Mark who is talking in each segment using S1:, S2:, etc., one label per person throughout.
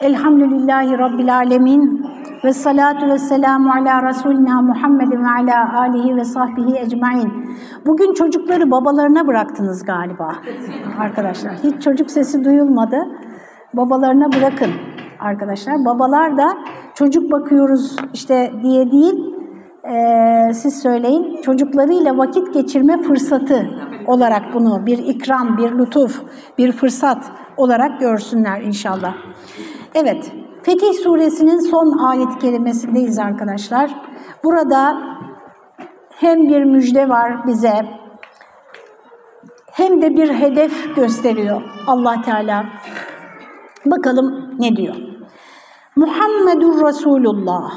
S1: Elhamdülillahi Rabbil Alemin ve salatu ve selamu ala Resulina Muhammedin ve ala alihi ve sahbihi ecmain. Bugün çocukları babalarına bıraktınız galiba arkadaşlar. Hiç çocuk sesi duyulmadı. Babalarına bırakın arkadaşlar. Babalar da çocuk bakıyoruz işte diye değil, e, siz söyleyin, çocuklarıyla vakit geçirme fırsatı olarak bunu bir ikram, bir lütuf, bir fırsat olarak görsünler inşallah. Evet, Fetih Suresinin son ayet-i kerimesindeyiz arkadaşlar. Burada hem bir müjde var bize, hem de bir hedef gösteriyor allah Teala. Bakalım ne diyor? Muhammedur Resulullah.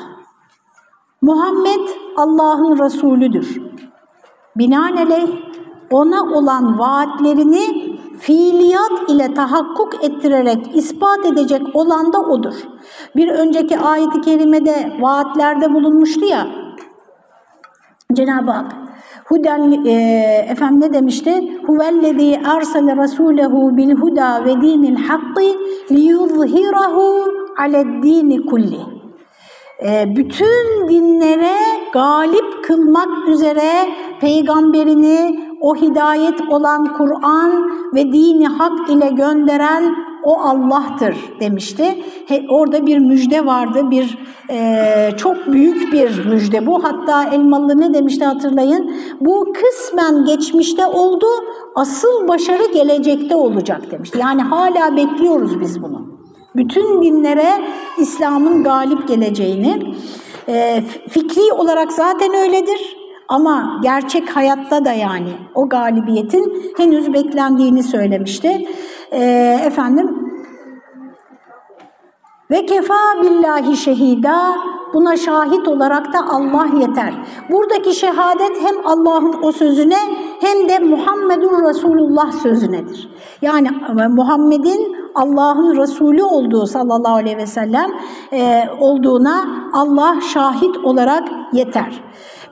S1: Muhammed Allah'ın Resulüdür. Binaenaleyh ona olan vaatlerini fiiliyat ile tahakkuk ettirerek ispat edecek olan da odur. Bir önceki ayet-i kerimede vaatlerde bulunmuştu ya, Cenab-ı Hak Huden e, efendim ne demişti? Huvellezî ersele rasûlehu bil huda ve dinil hakkı liyuzhirahu aleddini kulli. E, bütün dinlere galip kılmak üzere peygamberini o hidayet olan Kur'an ve dini hak ile gönderen o Allah'tır demişti. He, orada bir müjde vardı, bir e, çok büyük bir müjde bu. Hatta Elmalı ne demişti hatırlayın? Bu kısmen geçmişte oldu, asıl başarı gelecekte olacak demişti. Yani hala bekliyoruz biz bunu. Bütün dinlere İslam'ın galip geleceğini. E, fikri olarak zaten öyledir. Ama gerçek hayatta da yani o galibiyetin henüz beklendiğini söylemişti. Ee, efendim ve kefa billahi şehida buna şahit olarak da Allah yeter. Buradaki şehadet hem Allah'ın o sözüne hem de Muhammedur Resulullah sözünedir. Yani e, Muhammed'in Allah'ın Resulü olduğu sallallahu aleyhi ve sellem e, olduğuna Allah şahit olarak yeter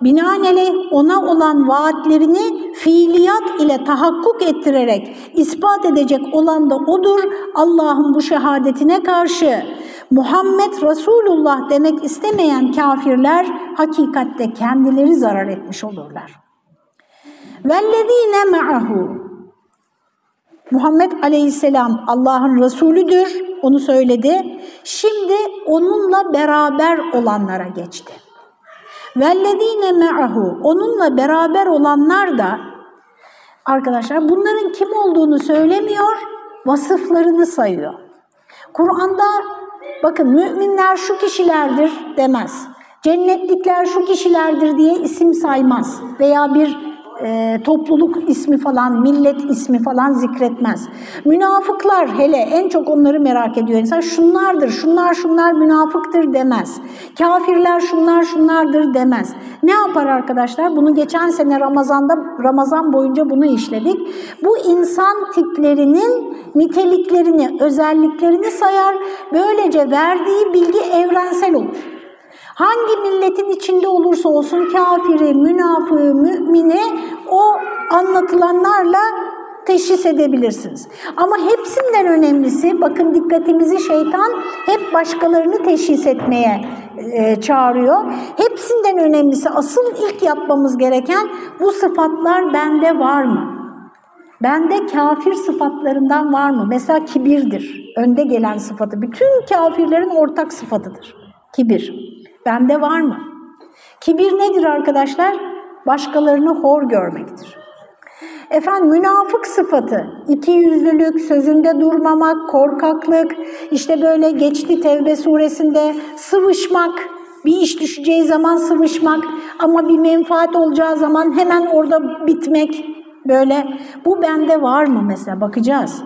S1: Binaenaleyh ona olan vaatlerini fiiliyat ile tahakkuk ettirerek ispat edecek olan da odur. Allah'ın bu şehadetine karşı Muhammed Resulullah demek istemeyen kafirler hakikatte kendileri zarar etmiş olurlar. وَالَّذ۪ينَ مَعَهُ Muhammed Aleyhisselam Allah'ın Resulüdür, onu söyledi. Şimdi onunla beraber olanlara geçti. Vellezine me'ahu onunla beraber olanlar da arkadaşlar bunların kim olduğunu söylemiyor, vasıflarını sayıyor. Kur'an'da bakın müminler şu kişilerdir demez. Cennetlikler şu kişilerdir diye isim saymaz veya bir e, topluluk ismi falan, millet ismi falan zikretmez. Münafıklar hele en çok onları merak ediyor insan. Şunlardır, şunlar şunlar münafıktır demez. Kafirler şunlar şunlardır demez. Ne yapar arkadaşlar? Bunu geçen sene Ramazan'da Ramazan boyunca bunu işledik. Bu insan tiplerinin niteliklerini, özelliklerini sayar. Böylece verdiği bilgi evrensel olur. Hangi milletin içinde olursa olsun kafiri, münafığı, mümini o anlatılanlarla teşhis edebilirsiniz. Ama hepsinden önemlisi, bakın dikkatimizi şeytan hep başkalarını teşhis etmeye e, çağırıyor. Hepsinden önemlisi, asıl ilk yapmamız gereken bu sıfatlar bende var mı? Bende kafir sıfatlarından var mı? Mesela kibirdir, önde gelen sıfatı. Bütün kafirlerin ortak sıfatıdır, kibir. Bende var mı? Kibir nedir arkadaşlar? Başkalarını hor görmektir. Efendim münafık sıfatı, iki yüzlülük, sözünde durmamak, korkaklık, işte böyle geçti Tevbe suresinde sıvışmak, bir iş düşeceği zaman sıvışmak ama bir menfaat olacağı zaman hemen orada bitmek böyle. Bu bende var mı mesela bakacağız.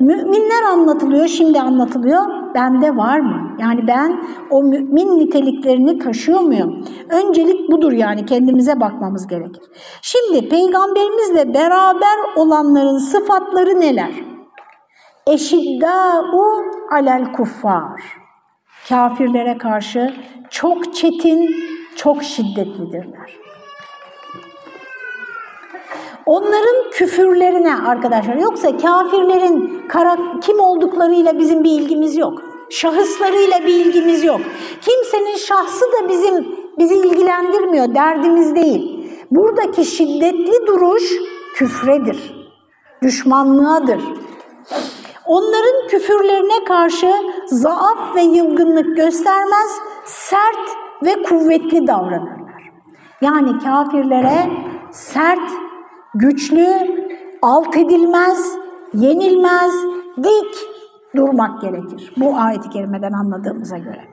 S1: Müminler anlatılıyor, şimdi anlatılıyor. Bende var mı? Yani ben o mümin niteliklerini taşıyor muyum? Öncelik budur yani kendimize bakmamız gerekir. Şimdi peygamberimizle beraber olanların sıfatları neler? Eşiddâ'u alel kuffar. Kafirlere karşı çok çetin, çok şiddetlidirler. Onların küfürlerine arkadaşlar yoksa kafirlerin kara, kim olduklarıyla bizim bir ilgimiz yok. Şahıslarıyla bir ilgimiz yok. Kimsenin şahsı da bizim bizi ilgilendirmiyor, derdimiz değil. Buradaki şiddetli duruş küfredir, düşmanlığadır. Onların küfürlerine karşı zaaf ve yılgınlık göstermez, sert ve kuvvetli davranırlar. Yani kafirlere sert, güçlü, alt edilmez, yenilmez, dik durmak gerekir. Bu ayet-i kerimeden anladığımıza göre.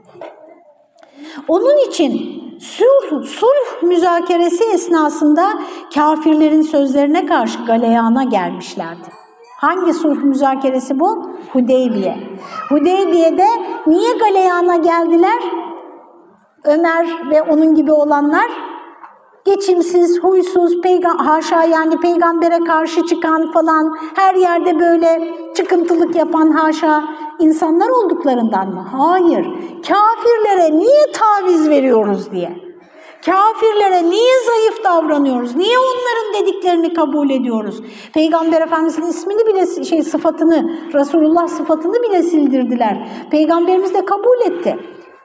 S1: Onun için sulh, sulh müzakeresi esnasında kafirlerin sözlerine karşı galeyana gelmişlerdi. Hangi sulh müzakeresi bu? Hudeybiye. Hudeybiye'de niye galeyana geldiler? Ömer ve onun gibi olanlar geçimsiz, huysuz, peygam haşa yani peygambere karşı çıkan falan, her yerde böyle çıkıntılık yapan haşa insanlar olduklarından mı? Hayır. Kafirlere niye taviz veriyoruz diye. Kafirlere niye zayıf davranıyoruz? Niye onların dediklerini kabul ediyoruz? Peygamber Efendimiz'in ismini bile, şey sıfatını, Resulullah sıfatını bile sildirdiler. Peygamberimiz de kabul etti.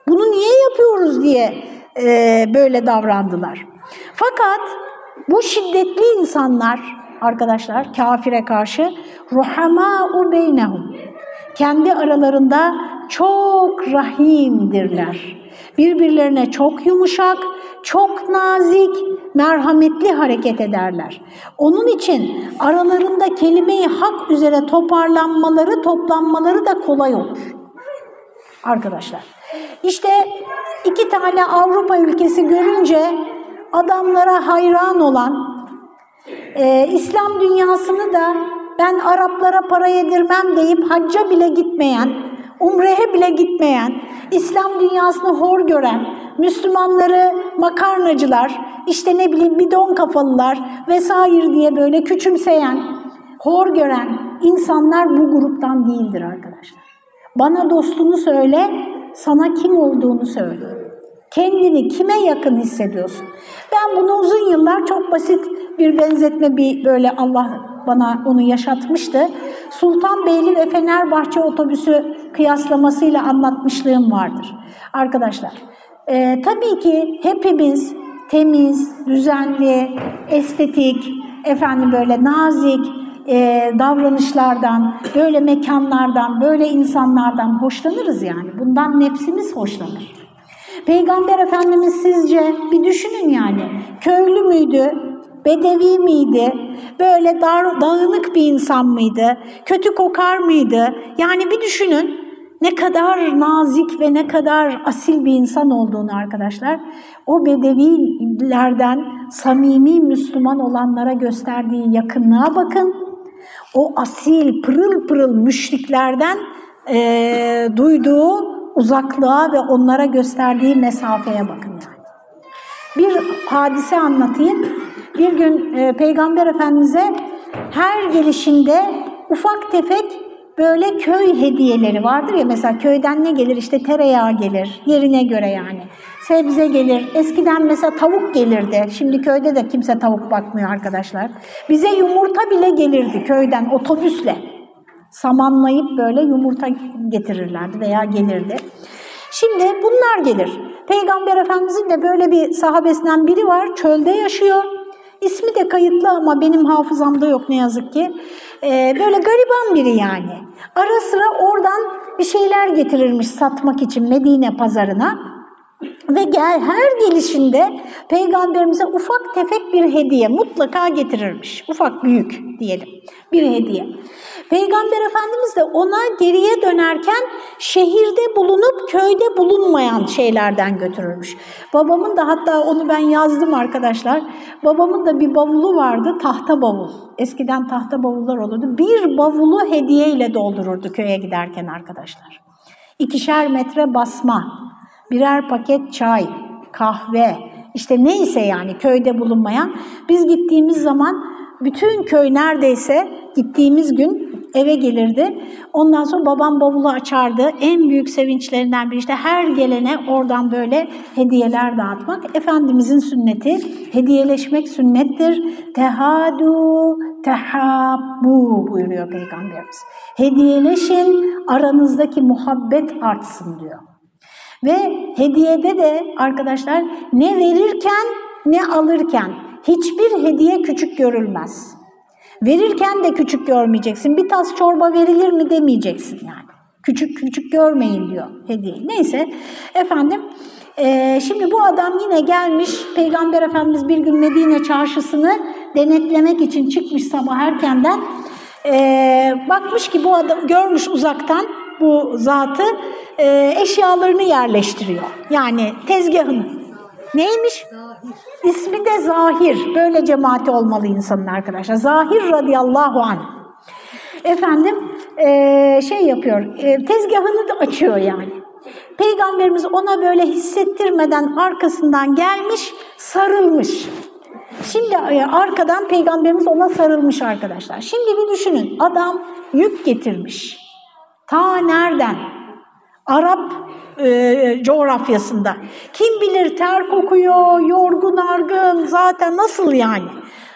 S1: Bunu niye yapıyoruz diye e, böyle davrandılar. Fakat bu şiddetli insanlar arkadaşlar kafire karşı ruhamâ'u beynehum kendi aralarında çok rahimdirler. Birbirlerine çok yumuşak, çok nazik, merhametli hareket ederler. Onun için aralarında kelimeyi hak üzere toparlanmaları, toplanmaları da kolay olur. Arkadaşlar, işte iki tane Avrupa ülkesi görünce adamlara hayran olan, e, İslam dünyasını da ben Araplara para yedirmem deyip hacca bile gitmeyen, umrehe bile gitmeyen, İslam dünyasını hor gören, Müslümanları makarnacılar, işte ne bileyim bidon kafalılar vesaire diye böyle küçümseyen, hor gören insanlar bu gruptan değildir arkadaşlar. Bana dostunu söyle, sana kim olduğunu söyle. Kendini kime yakın hissediyorsun? Ben bunu uzun yıllar çok basit bir benzetme bir böyle Allah bana onu yaşatmıştı. Sultanbeyli ve Fenerbahçe otobüsü kıyaslamasıyla anlatmışlığım vardır. Arkadaşlar e, tabii ki hepimiz temiz, düzenli, estetik, efendim böyle nazik e, davranışlardan, böyle mekanlardan, böyle insanlardan hoşlanırız yani. Bundan nefsimiz hoşlanır. Peygamber Efendimiz sizce bir düşünün yani köylü müydü, bedevi miydi, böyle dar, dağınık bir insan mıydı, kötü kokar mıydı? Yani bir düşünün ne kadar nazik ve ne kadar asil bir insan olduğunu arkadaşlar. O bedevilerden samimi Müslüman olanlara gösterdiği yakınlığa bakın. O asil, pırıl pırıl müşriklerden e, duyduğu uzaklığa ve onlara gösterdiği mesafeye bakın yani. Bir hadise anlatayım. Bir gün e, Peygamber Efendimiz'e her gelişinde ufak tefek böyle köy hediyeleri vardır ya. Mesela köyden ne gelir? İşte tereyağı gelir yerine göre yani. Sebze gelir. Eskiden mesela tavuk gelirdi. Şimdi köyde de kimse tavuk bakmıyor arkadaşlar. Bize yumurta bile gelirdi köyden otobüsle samanlayıp böyle yumurta getirirlerdi veya gelirdi. Şimdi bunlar gelir. Peygamber Efendimizin de böyle bir sahabesinden biri var, çölde yaşıyor. İsmi de kayıtlı ama benim hafızamda yok ne yazık ki. Ee, böyle gariban biri yani. Ara sıra oradan bir şeyler getirirmiş satmak için Medine pazarına. Ve gel, her gelişinde peygamberimize ufak tefek bir hediye mutlaka getirirmiş. Ufak büyük diyelim bir hediye. Peygamber Efendimiz de ona geriye dönerken şehirde bulunup köyde bulunmayan şeylerden götürürmüş. Babamın da hatta onu ben yazdım arkadaşlar. Babamın da bir bavulu vardı tahta bavul. Eskiden tahta bavullar olurdu. Bir bavulu hediye ile doldururdu köye giderken arkadaşlar. İkişer metre basma, birer paket çay, kahve, işte neyse yani köyde bulunmayan. Biz gittiğimiz zaman bütün köy neredeyse gittiğimiz gün eve gelirdi. Ondan sonra babam bavulu açardı. En büyük sevinçlerinden biri işte her gelene oradan böyle hediyeler dağıtmak. Efendimizin sünneti, hediyeleşmek sünnettir. Tehadu, tehabbu buyuruyor Peygamberimiz. Hediyeleşin, aranızdaki muhabbet artsın diyor. Ve hediyede de arkadaşlar ne verirken ne alırken hiçbir hediye küçük görülmez. Verirken de küçük görmeyeceksin. Bir tas çorba verilir mi demeyeceksin yani. Küçük küçük görmeyin diyor hediye. Neyse efendim e, şimdi bu adam yine gelmiş Peygamber Efendimiz bir gün Medine çarşısını denetlemek için çıkmış sabah erkenden. E, bakmış ki bu adam görmüş uzaktan bu zatı e, eşyalarını yerleştiriyor. Yani tezgahını. Neymiş? İsmi de Zahir. Böyle cemaati olmalı insanın arkadaşlar. Zahir radıyallahu anh. Efendim e, şey yapıyor, e, tezgahını da açıyor yani. Peygamberimiz ona böyle hissettirmeden arkasından gelmiş, sarılmış. Şimdi e, arkadan peygamberimiz ona sarılmış arkadaşlar. Şimdi bir düşünün, adam yük getirmiş. Ta nereden? Arap e, coğrafyasında. Kim bilir ter kokuyor, yorgun argın zaten nasıl yani?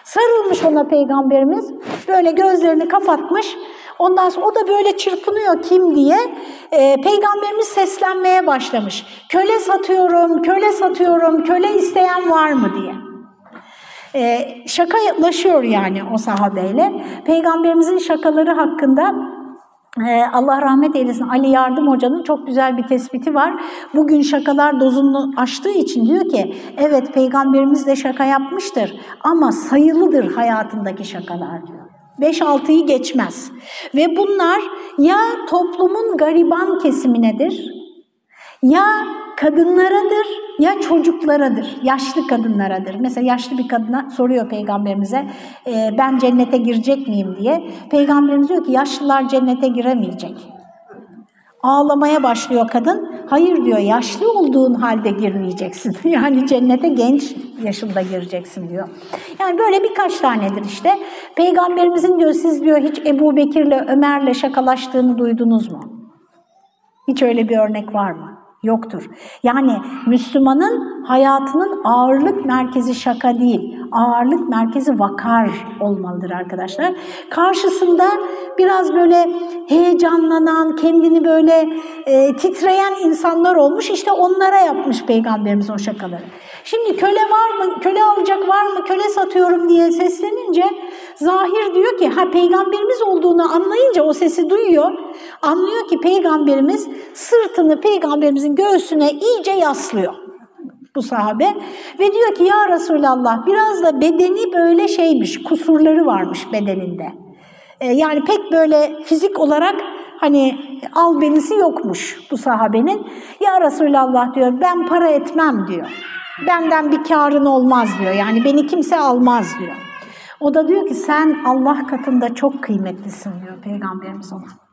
S1: Sarılmış ona peygamberimiz, böyle gözlerini kapatmış. Ondan sonra o da böyle çırpınıyor kim diye. E, peygamberimiz seslenmeye başlamış. Köle satıyorum, köle satıyorum, köle isteyen var mı diye. E, şakalaşıyor yani o sahabeyle. Peygamberimizin şakaları hakkında Allah rahmet eylesin Ali Yardım Hoca'nın çok güzel bir tespiti var. Bugün şakalar dozunu aştığı için diyor ki evet peygamberimiz de şaka yapmıştır ama sayılıdır hayatındaki şakalar diyor. 5-6'yı geçmez. Ve bunlar ya toplumun gariban kesiminedir ya kadınlaradır ya çocuklaradır, yaşlı kadınlaradır. Mesela yaşlı bir kadına soruyor peygamberimize e, ben cennete girecek miyim diye. Peygamberimiz diyor ki yaşlılar cennete giremeyecek. Ağlamaya başlıyor kadın. Hayır diyor yaşlı olduğun halde girmeyeceksin. Yani cennete genç yaşında gireceksin diyor. Yani böyle birkaç tanedir işte. Peygamberimizin diyor siz diyor hiç Ebu Bekir'le Ömer'le şakalaştığını duydunuz mu? Hiç öyle bir örnek var mı? Yoktur. Yani Müslümanın hayatının ağırlık merkezi şaka değil, ağırlık merkezi vakar olmalıdır arkadaşlar. Karşısında biraz böyle heyecanlanan, kendini böyle e, titreyen insanlar olmuş. İşte onlara yapmış Peygamberimiz o şakaları. Şimdi köle var mı, köle alacak var mı, köle satıyorum diye seslenince Zahir diyor ki ha peygamberimiz olduğunu anlayınca o sesi duyuyor. Anlıyor ki peygamberimiz sırtını peygamberimizin göğsüne iyice yaslıyor bu sahabe. Ve diyor ki ya Resulallah biraz da bedeni böyle şeymiş, kusurları varmış bedeninde. Ee, yani pek böyle fizik olarak hani albenisi yokmuş bu sahabenin. Ya Resulallah diyor ben para etmem diyor. Benden bir karın olmaz diyor. Yani beni kimse almaz diyor. O da diyor ki sen Allah katında çok kıymetlisin diyor Peygamberimiz ona.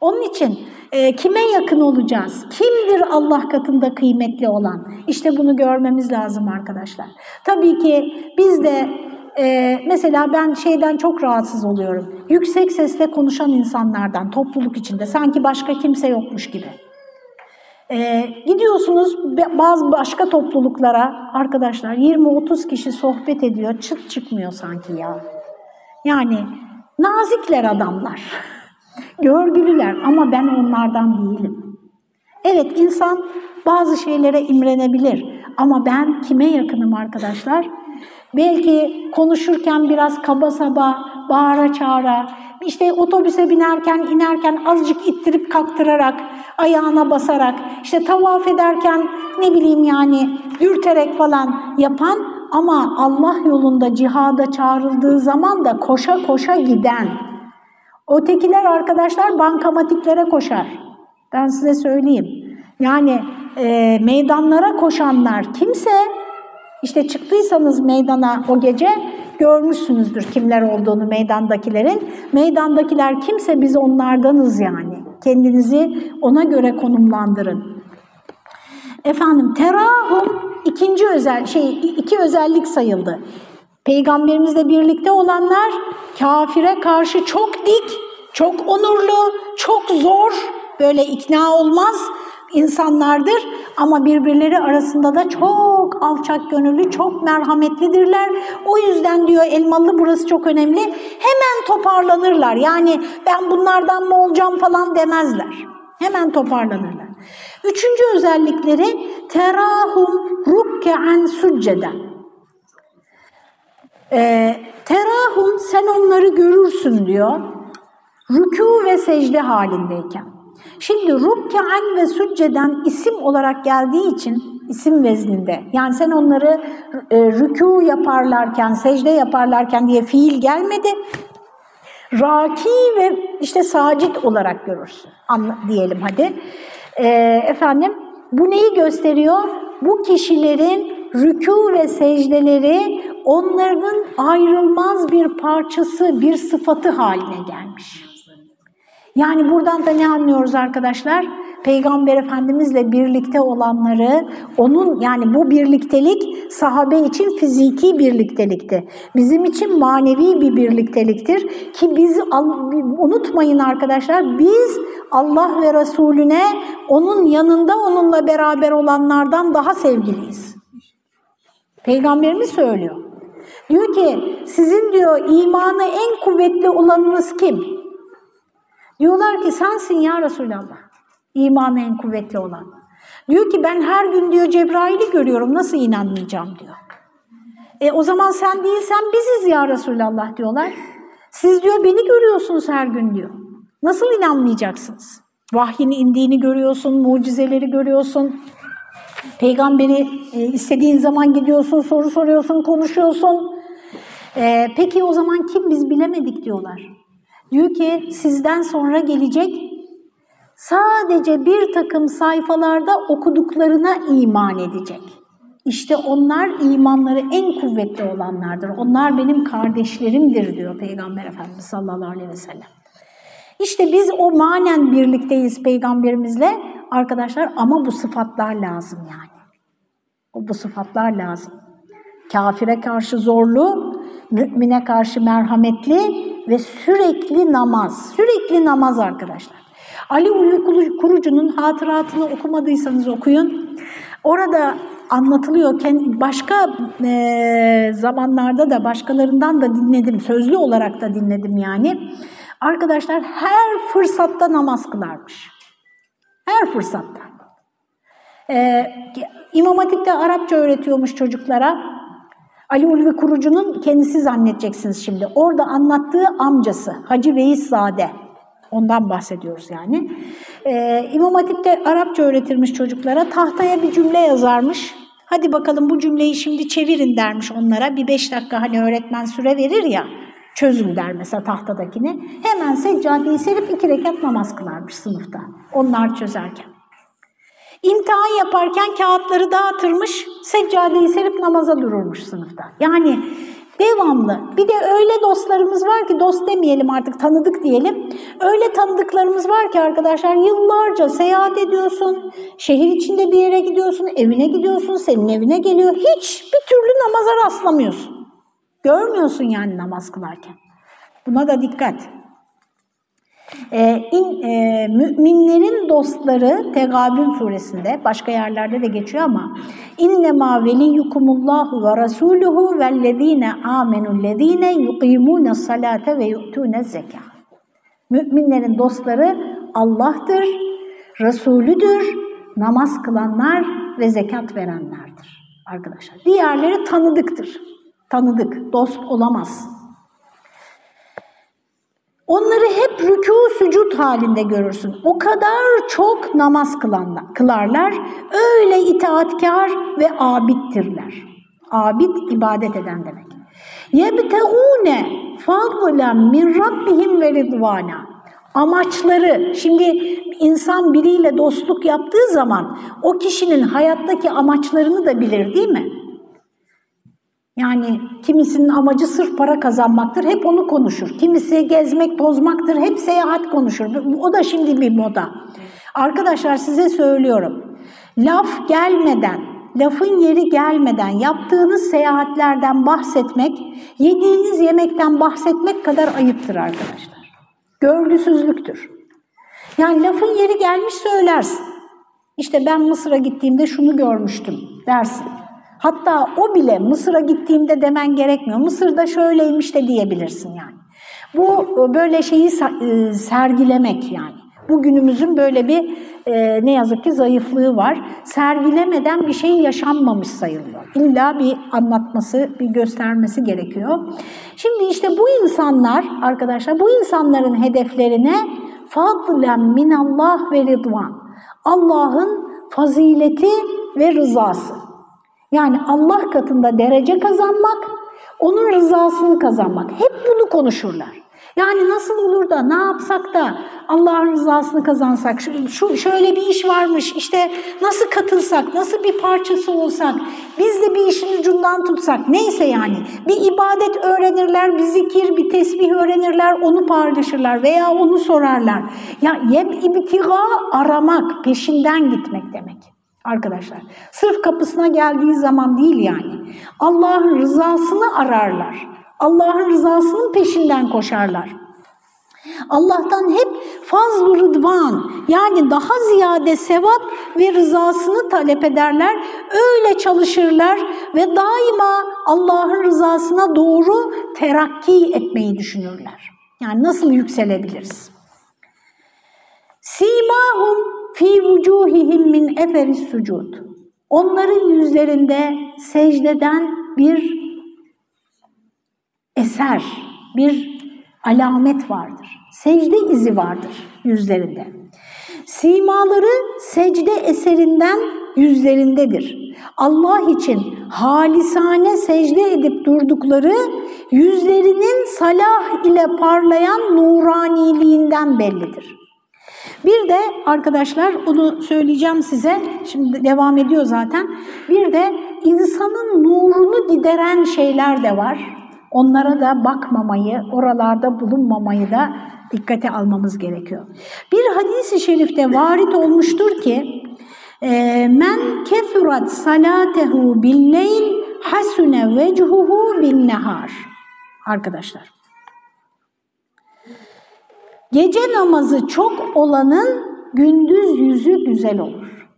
S1: Onun için e, kime yakın olacağız? Kimdir Allah katında kıymetli olan? İşte bunu görmemiz lazım arkadaşlar. Tabii ki biz de e, mesela ben şeyden çok rahatsız oluyorum. Yüksek sesle konuşan insanlardan topluluk içinde sanki başka kimse yokmuş gibi. Ee, gidiyorsunuz bazı başka topluluklara arkadaşlar 20-30 kişi sohbet ediyor çıt çıkmıyor sanki ya. Yani nazikler adamlar, görgülüler ama ben onlardan değilim. Evet insan bazı şeylere imrenebilir ama ben kime yakınım arkadaşlar? Belki konuşurken biraz kaba saba, bağıra çağıra, işte otobüse binerken, inerken azıcık ittirip kaktırarak, ayağına basarak, işte tavaf ederken ne bileyim yani dürterek falan yapan ama Allah yolunda cihada çağrıldığı zaman da koşa koşa giden. Ötekiler arkadaşlar bankamatiklere koşar. Ben size söyleyeyim. Yani e, meydanlara koşanlar kimse işte çıktıysanız meydana o gece görmüşsünüzdür kimler olduğunu meydandakilerin. Meydandakiler kimse biz onlardanız yani. Kendinizi ona göre konumlandırın. Efendim terahum ikinci özel şey iki özellik sayıldı. Peygamberimizle birlikte olanlar kafire karşı çok dik, çok onurlu, çok zor, böyle ikna olmaz insanlardır ama birbirleri arasında da çok alçak gönüllü, çok merhametlidirler. O yüzden diyor Elmalı burası çok önemli. Hemen toparlanırlar. Yani ben bunlardan mı olacağım falan demezler. Hemen toparlanırlar. Üçüncü özellikleri terahum rukke'an succeden. Ee, terahum sen onları görürsün diyor. Rükû ve secde halindeyken. Şimdi rukkan ve sücceden isim olarak geldiği için isim vezninde yani sen onları e, rükû yaparlarken, secde yaparlarken diye fiil gelmedi. Raki ve işte sacit olarak görürsün anla, diyelim hadi. E, efendim bu neyi gösteriyor? Bu kişilerin rükû ve secdeleri onların ayrılmaz bir parçası, bir sıfatı haline gelmiş. Yani buradan da ne anlıyoruz arkadaşlar? Peygamber Efendimizle birlikte olanları, onun yani bu birliktelik sahabe için fiziki birliktelikti. Bizim için manevi bir birlikteliktir ki biz unutmayın arkadaşlar biz Allah ve Resulüne onun yanında onunla beraber olanlardan daha sevgiliyiz. Peygamberimiz söylüyor. Diyor ki sizin diyor imanı en kuvvetli olanınız kim? Diyorlar ki sensin ya Resulallah. İmanı en kuvvetli olan. Diyor ki ben her gün diyor Cebrail'i görüyorum nasıl inanmayacağım diyor. E o zaman sen değilsen biziz ya Resulallah diyorlar. Siz diyor beni görüyorsunuz her gün diyor. Nasıl inanmayacaksınız? Vahyin indiğini görüyorsun, mucizeleri görüyorsun. Peygamberi e, istediğin zaman gidiyorsun, soru soruyorsun, konuşuyorsun. E, peki o zaman kim biz bilemedik diyorlar. Diyor ki sizden sonra gelecek sadece bir takım sayfalarda okuduklarına iman edecek. İşte onlar imanları en kuvvetli olanlardır. Onlar benim kardeşlerimdir diyor Peygamber Efendimiz sallallahu aleyhi ve sellem. İşte biz o manen birlikteyiz peygamberimizle arkadaşlar ama bu sıfatlar lazım yani. O bu sıfatlar lazım. Kafire karşı zorlu, mümine karşı merhametli ve sürekli namaz. Sürekli namaz arkadaşlar. Ali Ulu Kurucu'nun hatıratını okumadıysanız okuyun. Orada anlatılıyor. Başka e, zamanlarda da başkalarından da dinledim. Sözlü olarak da dinledim yani. Arkadaşlar her fırsatta namaz kılarmış. Her fırsatta. Ee, İmam Hatip'te Arapça öğretiyormuş çocuklara. Ali Ulvi Kurucu'nun kendisi zannedeceksiniz şimdi. Orada anlattığı amcası Hacı Veys Zade. Ondan bahsediyoruz yani. Ee, İmam Hatip'te Arapça öğretirmiş çocuklara. Tahtaya bir cümle yazarmış. Hadi bakalım bu cümleyi şimdi çevirin dermiş onlara. Bir beş dakika hani öğretmen süre verir ya. Çözün der mesela tahtadakini. Hemen seccadeyi serip iki rekat namaz kılarmış sınıfta. Onlar çözerken. İmtihan yaparken kağıtları dağıtırmış, seccadeyi serip namaza dururmuş sınıfta. Yani devamlı. Bir de öyle dostlarımız var ki, dost demeyelim artık tanıdık diyelim. Öyle tanıdıklarımız var ki arkadaşlar yıllarca seyahat ediyorsun, şehir içinde bir yere gidiyorsun, evine gidiyorsun, senin evine geliyor. Hiç bir türlü namaza rastlamıyorsun. Görmüyorsun yani namaz kılarken. Buna da dikkat. Ee, in, e, müminlerin dostları Tegabün suresinde başka yerlerde de geçiyor ama innema veliyukumullahu ve rasuluhu vellezine amenullezine yuqimune salate ve yu'tune zeka. Müminlerin dostları Allah'tır, Resulüdür, namaz kılanlar ve zekat verenlerdir arkadaşlar. Diğerleri tanıdıktır. Tanıdık, dost olamaz. Onları hep rükû sücud halinde görürsün. O kadar çok namaz kılanlar, kılarlar. Öyle itaatkar ve abittirler. Abid ibadet eden demek. يَبْتَغُونَ فَضْلًا مِنْ رَبِّهِمْ وَرِضْوَانًا Amaçları, şimdi insan biriyle dostluk yaptığı zaman o kişinin hayattaki amaçlarını da bilir değil mi? Yani kimisinin amacı sırf para kazanmaktır, hep onu konuşur. Kimisi gezmek, tozmaktır, hep seyahat konuşur. O da şimdi bir moda. Arkadaşlar size söylüyorum, laf gelmeden, lafın yeri gelmeden yaptığınız seyahatlerden bahsetmek, yediğiniz yemekten bahsetmek kadar ayıptır arkadaşlar. Görgüsüzlüktür. Yani lafın yeri gelmiş söylersin. İşte ben Mısır'a gittiğimde şunu görmüştüm dersin. Hatta o bile Mısır'a gittiğimde demen gerekmiyor. Mısır'da şöyleymiş de diyebilirsin yani. Bu böyle şeyi e, sergilemek yani. Bugünümüzün böyle bir e, ne yazık ki zayıflığı var. Sergilemeden bir şey yaşanmamış sayılıyor. İlla bir anlatması, bir göstermesi gerekiyor. Şimdi işte bu insanlar arkadaşlar, bu insanların hedeflerine fadlen minallah ve ridvan. Allah'ın fazileti ve rızası. Yani Allah katında derece kazanmak, onun rızasını kazanmak. Hep bunu konuşurlar. Yani nasıl olur da ne yapsak da Allah'ın rızasını kazansak, şu, şu şöyle bir iş varmış, işte nasıl katılsak, nasıl bir parçası olsak, biz de bir işin ucundan tutsak, neyse yani. Bir ibadet öğrenirler, bir zikir, bir tesbih öğrenirler, onu paylaşırlar veya onu sorarlar. Ya yeb ibtiga aramak, peşinden gitmek demek arkadaşlar. Sırf kapısına geldiği zaman değil yani. Allah'ın rızasını ararlar. Allah'ın rızasının peşinden koşarlar. Allah'tan hep fazl rıdvan yani daha ziyade sevap ve rızasını talep ederler. Öyle çalışırlar ve daima Allah'ın rızasına doğru terakki etmeyi düşünürler. Yani nasıl yükselebiliriz? Simahum fi vucuhihim min eferis sucud. Onların yüzlerinde secdeden bir eser, bir alamet vardır. Secde izi vardır yüzlerinde. Simaları secde eserinden yüzlerindedir. Allah için halisane secde edip durdukları yüzlerinin salah ile parlayan nuraniliğinden bellidir. Bir de arkadaşlar onu söyleyeceğim size, şimdi devam ediyor zaten. Bir de insanın nurunu gideren şeyler de var. Onlara da bakmamayı, oralarda bulunmamayı da dikkate almamız gerekiyor. Bir hadis-i şerifte varit olmuştur ki e, men kethurat salatehu billeyl hasune vechuhu bin nehar. Arkadaşlar. Gece namazı çok olanın gündüz yüzü güzel olur.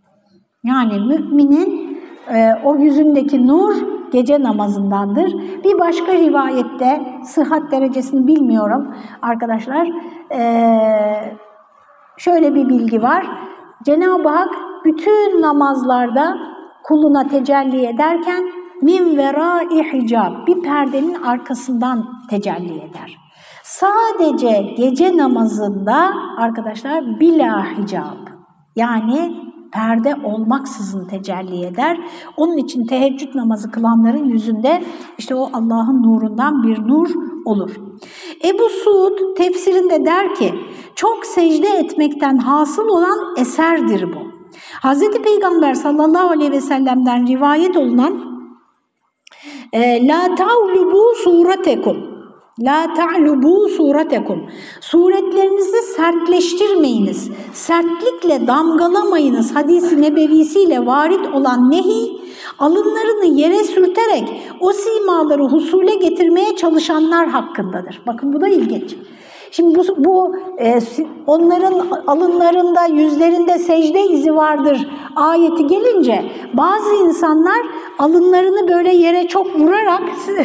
S1: Yani müminin e, o yüzündeki nur gece namazındandır. Bir başka rivayette, sıhhat derecesini bilmiyorum arkadaşlar, ee, şöyle bir bilgi var. Cenab-ı Hak bütün namazlarda kuluna tecelli ederken min verai hicab bir perdenin arkasından tecelli eder. Sadece gece namazında arkadaşlar bila hicab yani perde olmaksızın tecelli eder. Onun için teheccüd namazı kılanların yüzünde işte o Allah'ın nurundan bir nur olur. Ebu Suud tefsirinde der ki, çok secde etmekten hasıl olan eserdir bu. Hz. Peygamber sallallahu aleyhi ve sellem'den rivayet olunan La ta'lubu suretekum La ta'lubu suretekum. Suretlerinizi sertleştirmeyiniz. Sertlikle damgalamayınız. Hadisi nebevisiyle varit olan nehi, alınlarını yere sürterek o simaları husule getirmeye çalışanlar hakkındadır. Bakın bu da ilginç. Şimdi bu, bu e, onların alınlarında, yüzlerinde secde izi vardır ayeti gelince bazı insanlar alınlarını böyle yere çok vurarak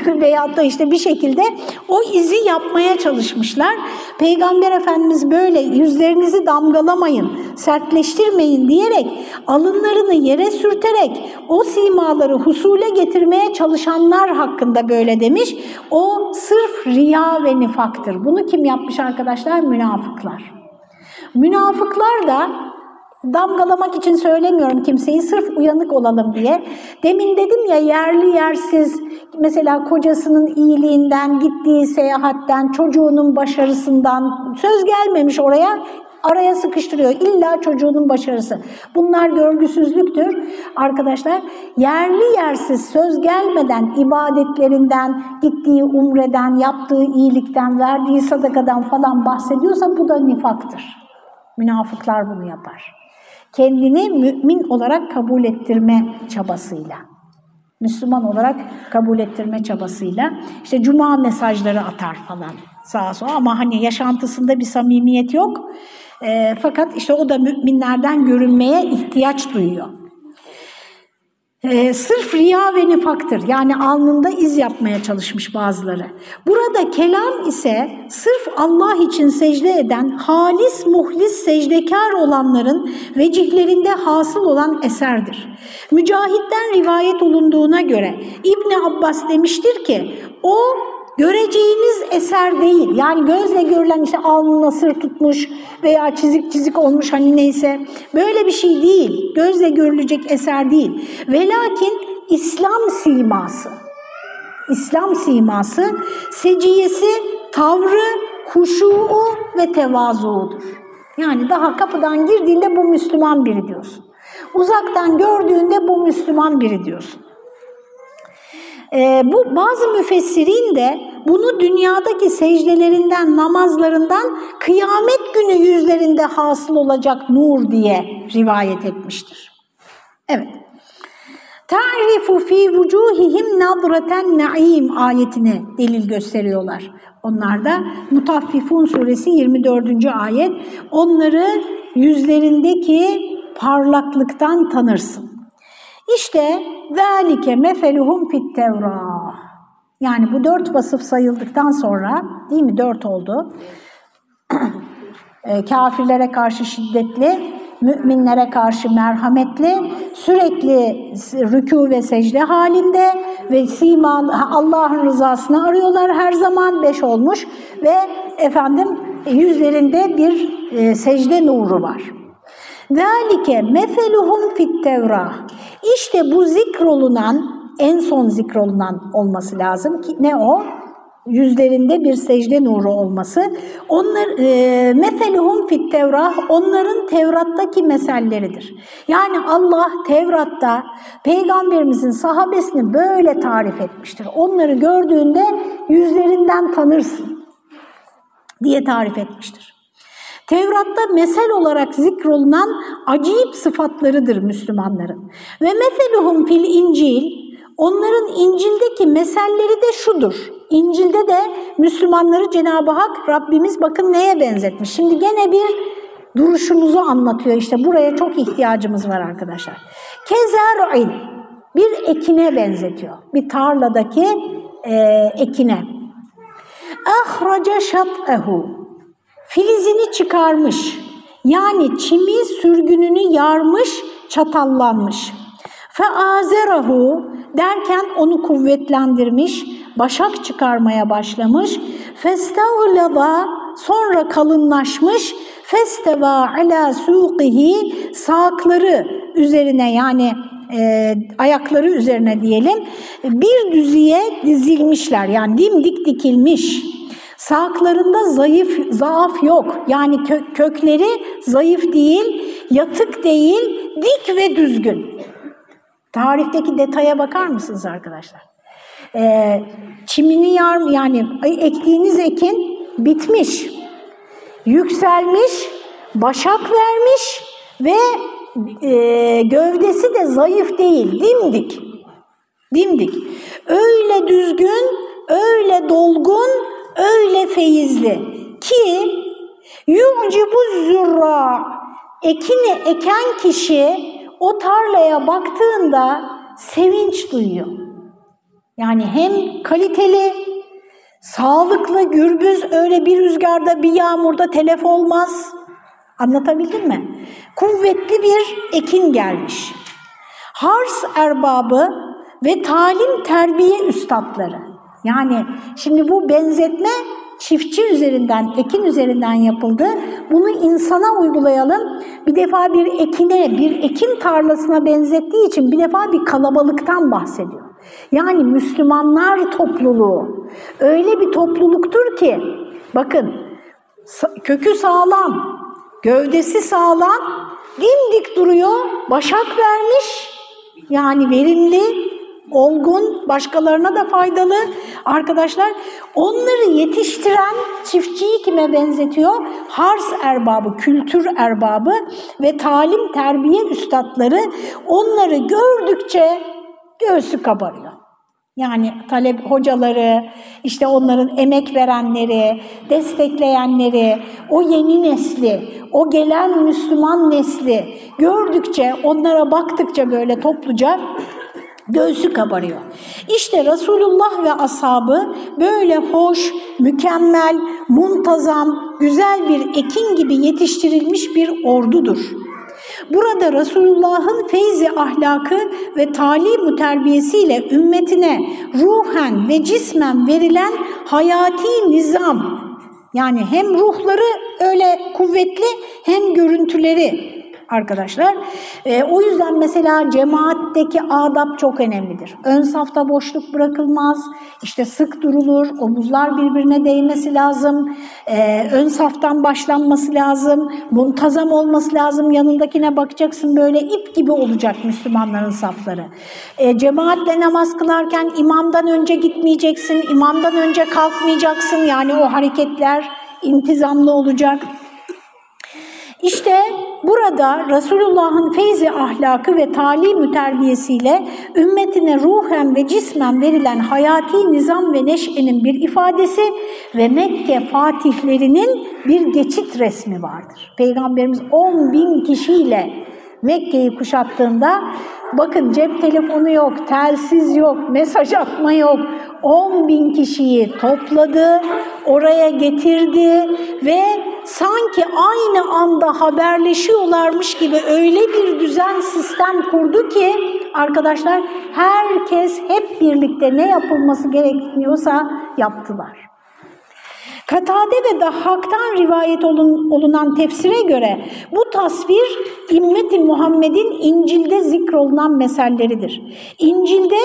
S1: veyahut da işte bir şekilde o izi yapmaya çalışmışlar. Peygamber Efendimiz böyle yüzlerinizi damgalamayın, sertleştirmeyin diyerek alınlarını yere sürterek o simaları husule getirmeye çalışanlar hakkında böyle demiş. O sırf riya ve nifaktır. Bunu kim yapmış arkadaşlar? Münafıklar. Münafıklar da damgalamak için söylemiyorum kimseyi sırf uyanık olalım diye. Demin dedim ya yerli yersiz mesela kocasının iyiliğinden, gittiği seyahatten, çocuğunun başarısından söz gelmemiş oraya araya sıkıştırıyor. İlla çocuğunun başarısı. Bunlar görgüsüzlüktür. Arkadaşlar yerli yersiz söz gelmeden ibadetlerinden, gittiği umreden, yaptığı iyilikten, verdiği sadakadan falan bahsediyorsa bu da nifaktır. Münafıklar bunu yapar. Kendini mümin olarak kabul ettirme çabasıyla. Müslüman olarak kabul ettirme çabasıyla işte cuma mesajları atar falan sağa sola ama hani yaşantısında bir samimiyet yok. E, fakat işte o da müminlerden görünmeye ihtiyaç duyuyor. E, sırf riya ve nifaktır. Yani alnında iz yapmaya çalışmış bazıları. Burada kelam ise sırf Allah için secde eden, halis muhlis secdekar olanların vecihlerinde hasıl olan eserdir. Mücahitten rivayet olunduğuna göre İbni Abbas demiştir ki, o göreceğiniz eser değil. Yani gözle görülen işte alnına sır tutmuş veya çizik çizik olmuş hani neyse. Böyle bir şey değil. Gözle görülecek eser değil. Velakin İslam siması. İslam siması seciyesi, tavrı, huşuu ve tevazuudur. Yani daha kapıdan girdiğinde bu Müslüman biri diyorsun. Uzaktan gördüğünde bu Müslüman biri diyorsun. E, bu bazı müfessirin de bunu dünyadaki secdelerinden, namazlarından kıyamet günü yüzlerinde hasıl olacak nur diye rivayet etmiştir. Evet. Ta'rifu fi vucuhihim nadraten naim ayetini delil gösteriyorlar. Onlar da Mutaffifun suresi 24. ayet. Onları yüzlerindeki parlaklıktan tanırsın. İşte ذَٰلِكَ مَثَلُهُمْ فِي التَّوْرَةِ Yani bu dört vasıf sayıldıktan sonra, değil mi dört oldu, e, kafirlere karşı şiddetli, müminlere karşı merhametli, sürekli rükû ve secde halinde ve sima Allah'ın rızasını arıyorlar her zaman beş olmuş ve efendim yüzlerinde bir e, secde nuru var. Zalike meseluhum fit Tevrah. İşte bu zikrolunan, en son zikrolunan olması lazım ki ne o? Yüzlerinde bir secde nuru olması. Onlar e, meseluhum fit Tevrah onların Tevrat'taki meselleridir. Yani Allah Tevrat'ta peygamberimizin sahabesini böyle tarif etmiştir. Onları gördüğünde yüzlerinden tanırsın diye tarif etmiştir. Tevrat'ta mesel olarak zikrolunan acayip sıfatlarıdır Müslümanların. Ve meseluhum fil İncil, onların İncil'deki meselleri de şudur. İncil'de de Müslümanları Cenab-ı Hak Rabbimiz bakın neye benzetmiş. Şimdi gene bir duruşumuzu anlatıyor. İşte buraya çok ihtiyacımız var arkadaşlar. Kezer'in bir ekine benzetiyor. Bir tarladaki e, ekine. Ahraca şat'ehu filizini çıkarmış. Yani çimi sürgününü yarmış, çatallanmış. Feazerahu derken onu kuvvetlendirmiş, başak çıkarmaya başlamış. Festaulada sonra kalınlaşmış. Festeva ala suqihi sağakları üzerine yani e, ayakları üzerine diyelim bir düzeye dizilmişler yani dimdik dikilmiş. Sağlıklarında zayıf, zaaf yok. Yani kö kökleri zayıf değil, yatık değil, dik ve düzgün. Tarifteki detaya bakar mısınız arkadaşlar? Ee, çimini yar yani ektiğiniz ekin bitmiş, yükselmiş, başak vermiş ve e, gövdesi de zayıf değil, dimdik. Dimdik. Öyle düzgün, öyle dolgun, öyle feyizli ki yu'cibu zürra ekini eken kişi o tarlaya baktığında sevinç duyuyor. Yani hem kaliteli, sağlıklı, gürbüz öyle bir rüzgarda bir yağmurda telef olmaz. Anlatabildim mi? Kuvvetli bir ekin gelmiş. Hars erbabı ve talim terbiye üstadları yani şimdi bu benzetme çiftçi üzerinden, ekin üzerinden yapıldı. Bunu insana uygulayalım. Bir defa bir ekine, bir ekin tarlasına benzettiği için bir defa bir kalabalıktan bahsediyor. Yani Müslümanlar topluluğu öyle bir topluluktur ki bakın kökü sağlam, gövdesi sağlam, dimdik duruyor, başak vermiş yani verimli, olgun, başkalarına da faydalı arkadaşlar. Onları yetiştiren çiftçiyi kime benzetiyor? Hars erbabı, kültür erbabı ve talim terbiye üstadları onları gördükçe göğsü kabarıyor. Yani talep hocaları, işte onların emek verenleri, destekleyenleri, o yeni nesli, o gelen Müslüman nesli gördükçe, onlara baktıkça böyle topluca göğsü kabarıyor. İşte Resulullah ve ashabı böyle hoş, mükemmel, muntazam, güzel bir ekin gibi yetiştirilmiş bir ordudur. Burada Resulullah'ın feyzi ahlakı ve talim terbiyesiyle ümmetine ruhen ve cismen verilen hayati nizam, yani hem ruhları öyle kuvvetli hem görüntüleri arkadaşlar. E, o yüzden mesela cemaatteki adap çok önemlidir. Ön safta boşluk bırakılmaz, işte sık durulur, omuzlar birbirine değmesi lazım, e, ön saftan başlanması lazım, muntazam olması lazım, yanındakine bakacaksın böyle ip gibi olacak Müslümanların safları. E, cemaatle namaz kılarken imamdan önce gitmeyeceksin, imamdan önce kalkmayacaksın yani o hareketler intizamlı olacak. İşte burada Resulullah'ın feyzi ahlakı ve talim terbiyesiyle ümmetine ruhen ve cismen verilen hayati nizam ve neşenin bir ifadesi ve Mekke fatihlerinin bir geçit resmi vardır. Peygamberimiz 10 bin kişiyle Mekke'yi kuşattığında bakın cep telefonu yok, telsiz yok, mesaj atma yok. 10 bin kişiyi topladı, oraya getirdi ve sanki aynı anda haberleşiyorlarmış gibi öyle bir düzen sistem kurdu ki arkadaşlar herkes hep birlikte ne yapılması gerekiyorsa yaptılar. Katade ve Dahhak'tan rivayet olun, olunan tefsire göre bu tasvir İmmeti Muhammed'in İncil'de zikrolunan meselleridir. İncil'de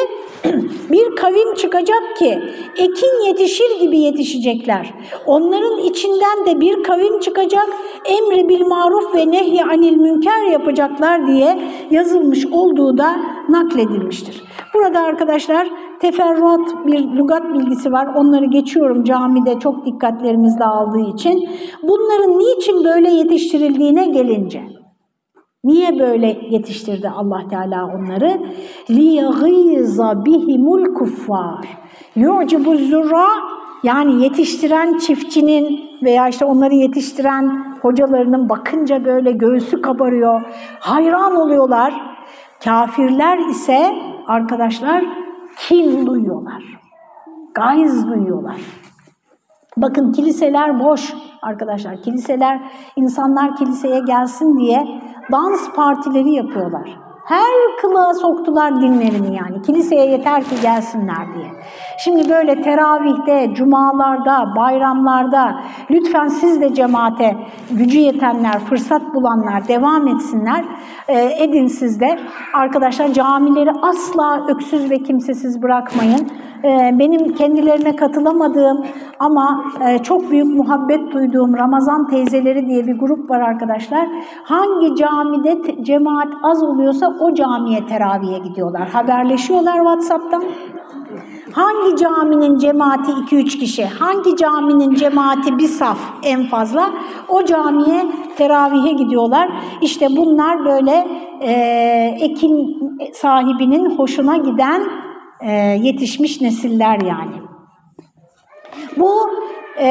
S1: bir kavim çıkacak ki ekin yetişir gibi yetişecekler. Onların içinden de bir kavim çıkacak emri bil maruf ve nehy anil münker yapacaklar diye yazılmış olduğu da nakledilmiştir. Burada arkadaşlar teferruat bir lügat bilgisi var. Onları geçiyorum camide çok dikkatlerimiz dağıldığı için. Bunların niçin böyle yetiştirildiğine gelince. Niye böyle yetiştirdi Allah Teala onları? لِيَغِيظَ بِهِمُ الْكُفَّارِ يُعْجِبُ الزُّرَّى Yani yetiştiren çiftçinin veya işte onları yetiştiren hocalarının bakınca böyle göğsü kabarıyor, hayran oluyorlar. Kafirler ise arkadaşlar kin duyuyorlar. Gayz duyuyorlar. Bakın kiliseler boş arkadaşlar. Kiliseler, insanlar kiliseye gelsin diye dans partileri yapıyorlar. Her kılığa soktular dinlerini yani. Kiliseye yeter ki gelsinler diye. Şimdi böyle teravihte, cumalarda, bayramlarda lütfen siz de cemaate gücü yetenler, fırsat bulanlar devam etsinler. E, edin siz de. Arkadaşlar camileri asla öksüz ve kimsesiz bırakmayın. E, benim kendilerine katılamadığım ama e, çok büyük muhabbet duyduğum Ramazan teyzeleri diye bir grup var arkadaşlar. Hangi camide cemaat az oluyorsa o camiye teraviye gidiyorlar. Haberleşiyorlar WhatsApp'tan. Hangi caminin cemaati 2-3 kişi, hangi caminin cemaati bir saf en fazla o camiye teravihe gidiyorlar. İşte bunlar böyle e, ekin sahibinin hoşuna giden e, yetişmiş nesiller yani. Bu e,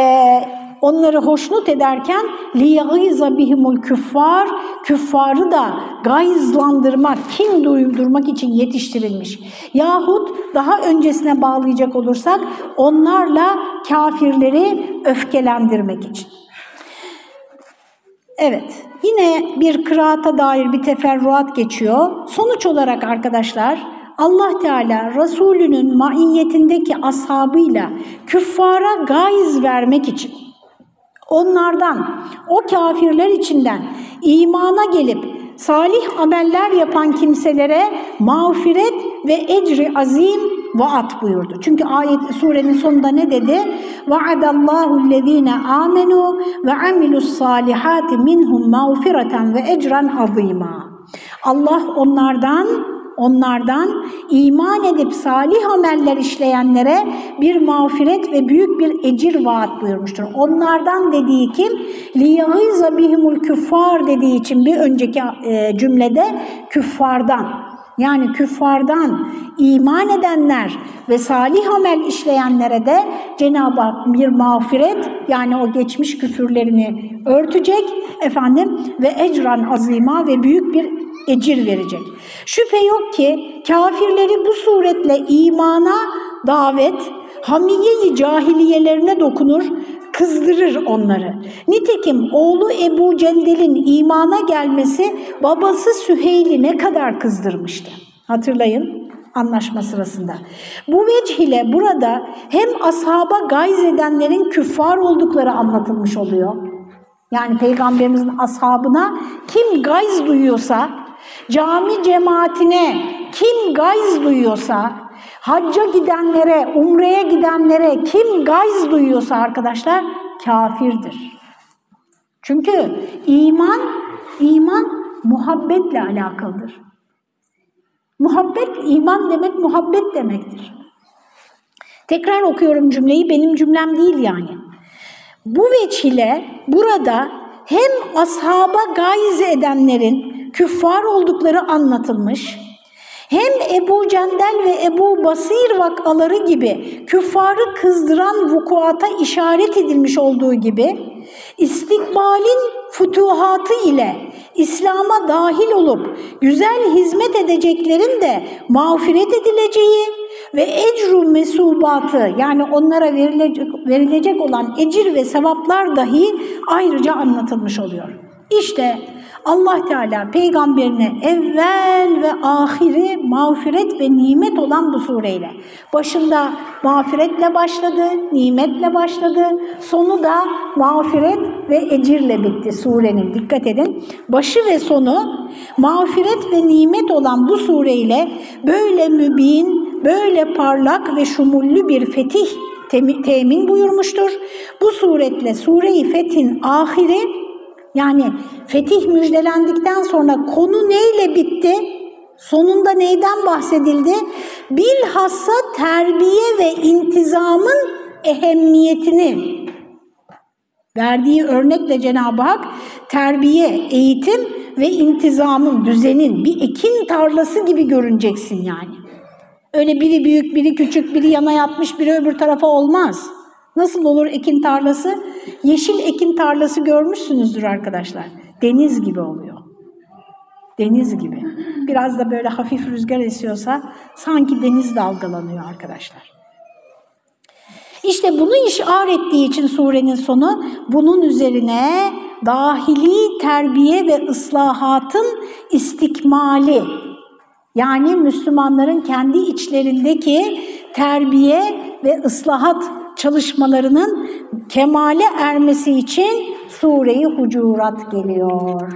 S1: onları hoşnut ederken لِيَغِيزَ bihimul küffar küffarı da gayızlandırmak, kin duydurmak için yetiştirilmiş. Yahut daha öncesine bağlayacak olursak onlarla kafirleri öfkelendirmek için. Evet, yine bir kıraata dair bir teferruat geçiyor. Sonuç olarak arkadaşlar Allah Teala Resulünün maiyetindeki ashabıyla küffara gayz vermek için onlardan, o kafirler içinden imana gelip salih ameller yapan kimselere mağfiret ve ecri azim vaat buyurdu. Çünkü ayet surenin sonunda ne dedi? Ellezine amenu ve amilus salihati minhum mağfireten ve ecran azima. Allah onlardan onlardan iman edip salih ameller işleyenlere bir mağfiret ve büyük bir ecir vaat buyurmuştur. Onlardan dediği kim? لِيَغِيزَ bihimul küffar dediği için bir önceki e, cümlede küffardan. yani küffardan iman edenler ve salih amel işleyenlere de Cenab-ı Hak bir mağfiret yani o geçmiş küfürlerini örtecek efendim ve ecran azima ve büyük bir ecir verecek. Şüphe yok ki kafirleri bu suretle imana davet, hamiye-i cahiliyelerine dokunur, kızdırır onları. Nitekim oğlu Ebu Cendel'in imana gelmesi babası Süheyl'i ne kadar kızdırmıştı. Hatırlayın anlaşma sırasında. Bu vecih ile burada hem ashaba gayz edenlerin küffar oldukları anlatılmış oluyor. Yani Peygamberimizin ashabına kim gayz duyuyorsa, cami cemaatine kim gayz duyuyorsa, hacca gidenlere, umreye gidenlere kim gayz duyuyorsa arkadaşlar kafirdir. Çünkü iman, iman muhabbetle alakalıdır. Muhabbet, iman demek muhabbet demektir. Tekrar okuyorum cümleyi, benim cümlem değil yani. Bu veçile burada hem ashaba gayz edenlerin küffar oldukları anlatılmış, hem Ebu Cendel ve Ebu Basir vakaları gibi küffarı kızdıran vukuata işaret edilmiş olduğu gibi, istikbalin futuhatı ile İslam'a dahil olup güzel hizmet edeceklerin de mağfiret edileceği ve ecru mesubatı yani onlara verilecek, verilecek olan ecir ve sevaplar dahi ayrıca anlatılmış oluyor. İşte Allah Teala peygamberine evvel ve ahiri mağfiret ve nimet olan bu sureyle. Başında mağfiretle başladı, nimetle başladı. Sonu da mağfiret ve ecirle bitti surenin. Dikkat edin. Başı ve sonu mağfiret ve nimet olan bu sureyle böyle mübin, böyle parlak ve şumullü bir fetih temin buyurmuştur. Bu suretle Sure-i Fetih'in ahiri yani fetih müjdelendikten sonra konu neyle bitti? Sonunda neyden bahsedildi? Bilhassa terbiye ve intizamın ehemmiyetini verdiği örnekle Cenab-ı Hak terbiye, eğitim ve intizamın, düzenin bir ekin tarlası gibi görüneceksin yani. Öyle biri büyük, biri küçük, biri yana yatmış, biri öbür tarafa olmaz. Nasıl olur ekin tarlası? Yeşil ekin tarlası görmüşsünüzdür arkadaşlar. Deniz gibi oluyor. Deniz gibi. Biraz da böyle hafif rüzgar esiyorsa sanki deniz dalgalanıyor arkadaşlar. İşte bunu işar ettiği için surenin sonu bunun üzerine dahili terbiye ve ıslahatın istikmali yani Müslümanların kendi içlerindeki terbiye ve ıslahat çalışmalarının kemale ermesi için Sure-i Hucurat geliyor.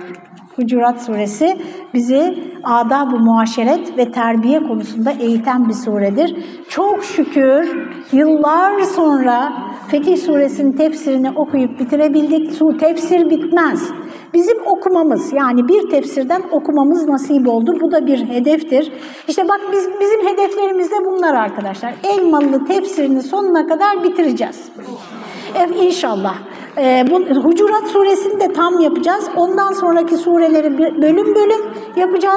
S1: Hucurat suresi bizi adab-ı muaşeret ve terbiye konusunda eğiten bir suredir. Çok şükür yıllar sonra Fetih suresinin tefsirini okuyup bitirebildik. Su tefsir bitmez. Bizim okumamız yani bir tefsirden okumamız nasip oldu. Bu da bir hedeftir. İşte bak biz bizim hedeflerimiz de bunlar arkadaşlar. Elmalı tefsirini sonuna kadar bitireceğiz. Evet, inşallah. Ee, bu, Hucurat suresini de tam yapacağız. Ondan sonraki sureleri bölüm bölüm yapacağız.